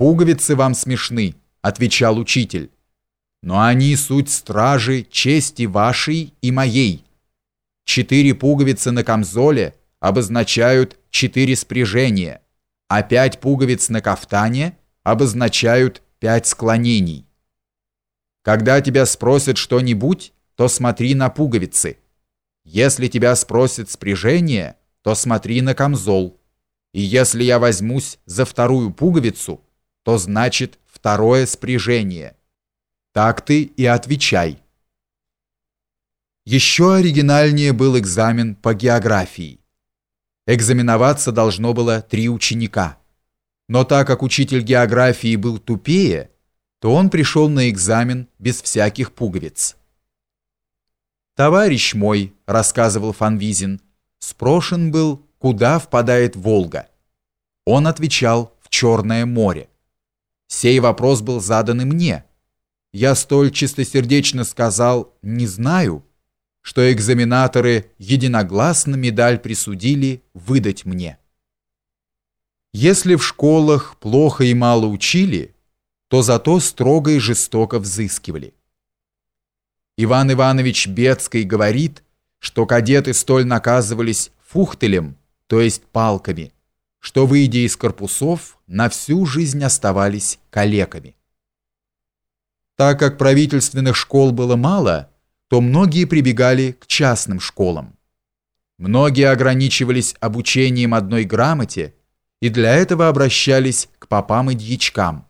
«Пуговицы вам смешны», — отвечал учитель. «Но они суть стражи чести вашей и моей. Четыре пуговицы на камзоле обозначают четыре спряжения, а пять пуговиц на кафтане обозначают пять склонений. Когда тебя спросят что-нибудь, то смотри на пуговицы. Если тебя спросят спряжение, то смотри на камзол. И если я возьмусь за вторую пуговицу, то значит второе спряжение. Так ты и отвечай. Еще оригинальнее был экзамен по географии. Экзаменоваться должно было три ученика. Но так как учитель географии был тупее, то он пришел на экзамен без всяких пуговиц. «Товарищ мой», — рассказывал Фанвизин, — спрошен был, куда впадает Волга. Он отвечал в Черное море. Сей вопрос был задан и мне. Я столь чистосердечно сказал «не знаю», что экзаменаторы единогласно медаль присудили выдать мне. Если в школах плохо и мало учили, то зато строго и жестоко взыскивали. Иван Иванович Бецкий говорит, что кадеты столь наказывались фухтелем, то есть палками, что, выйдя из корпусов, на всю жизнь оставались калеками. Так как правительственных школ было мало, то многие прибегали к частным школам. Многие ограничивались обучением одной грамоте и для этого обращались к попам и дьячкам,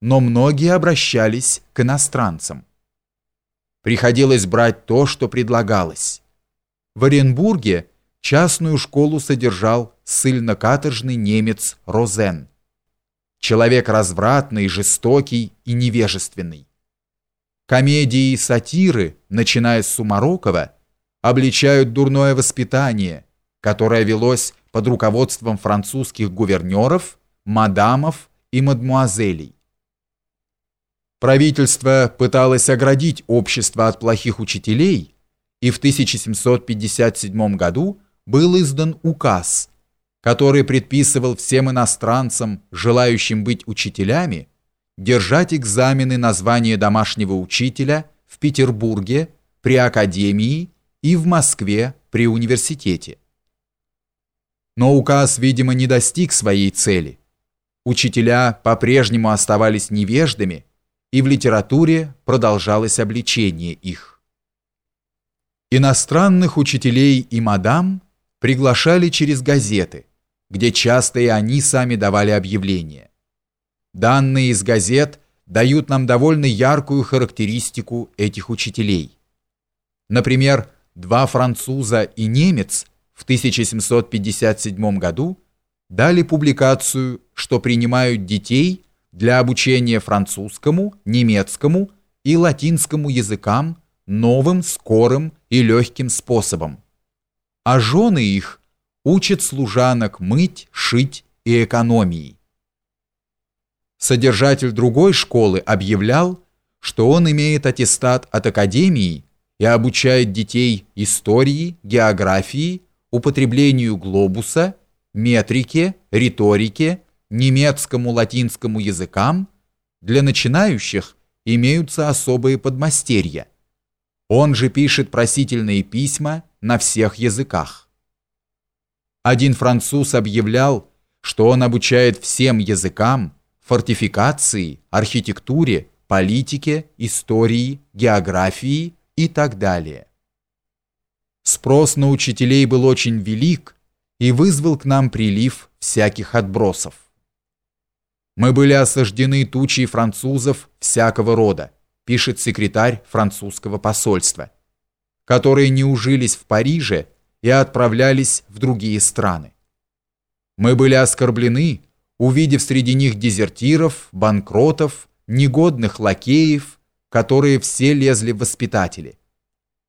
но многие обращались к иностранцам. Приходилось брать то, что предлагалось. В Оренбурге частную школу содержал ссыльно-каторжный немец Розен. Человек развратный, жестокий и невежественный. Комедии и сатиры, начиная с Сумарокова, обличают дурное воспитание, которое велось под руководством французских гувернеров, мадамов и мадмуазелей. Правительство пыталось оградить общество от плохих учителей, и в 1757 году был издан указ, который предписывал всем иностранцам, желающим быть учителями, держать экзамены на звание домашнего учителя в Петербурге при академии и в Москве при университете. Но указ, видимо, не достиг своей цели. Учителя по-прежнему оставались невеждами, и в литературе продолжалось обличение их. Иностранных учителей и мадам приглашали через газеты, где часто и они сами давали объявления. Данные из газет дают нам довольно яркую характеристику этих учителей. Например, два француза и немец в 1757 году дали публикацию, что принимают детей для обучения французскому, немецкому и латинскому языкам новым, скорым и легким способом а жены их учат служанок мыть, шить и экономии. Содержатель другой школы объявлял, что он имеет аттестат от академии и обучает детей истории, географии, употреблению глобуса, метрике, риторике, немецкому, латинскому языкам. Для начинающих имеются особые подмастерья. Он же пишет просительные письма на всех языках. Один француз объявлял, что он обучает всем языкам, фортификации, архитектуре, политике, истории, географии и так далее. Спрос на учителей был очень велик и вызвал к нам прилив всяких отбросов. Мы были осаждены тучей французов всякого рода, пишет секретарь французского посольства которые не ужились в Париже и отправлялись в другие страны. Мы были оскорблены, увидев среди них дезертиров, банкротов, негодных лакеев, которые все лезли в воспитатели.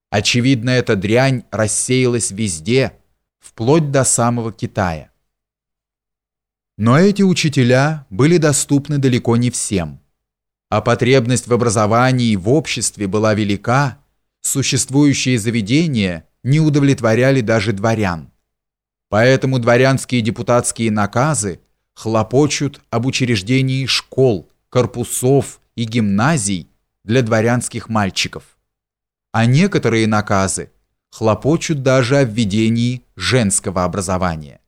Очевидно, эта дрянь рассеялась везде, вплоть до самого Китая. Но эти учителя были доступны далеко не всем, а потребность в образовании в обществе была велика, существующие заведения не удовлетворяли даже дворян. Поэтому дворянские депутатские наказы хлопочут об учреждении школ, корпусов и гимназий для дворянских мальчиков. А некоторые наказы хлопочут даже о введении женского образования.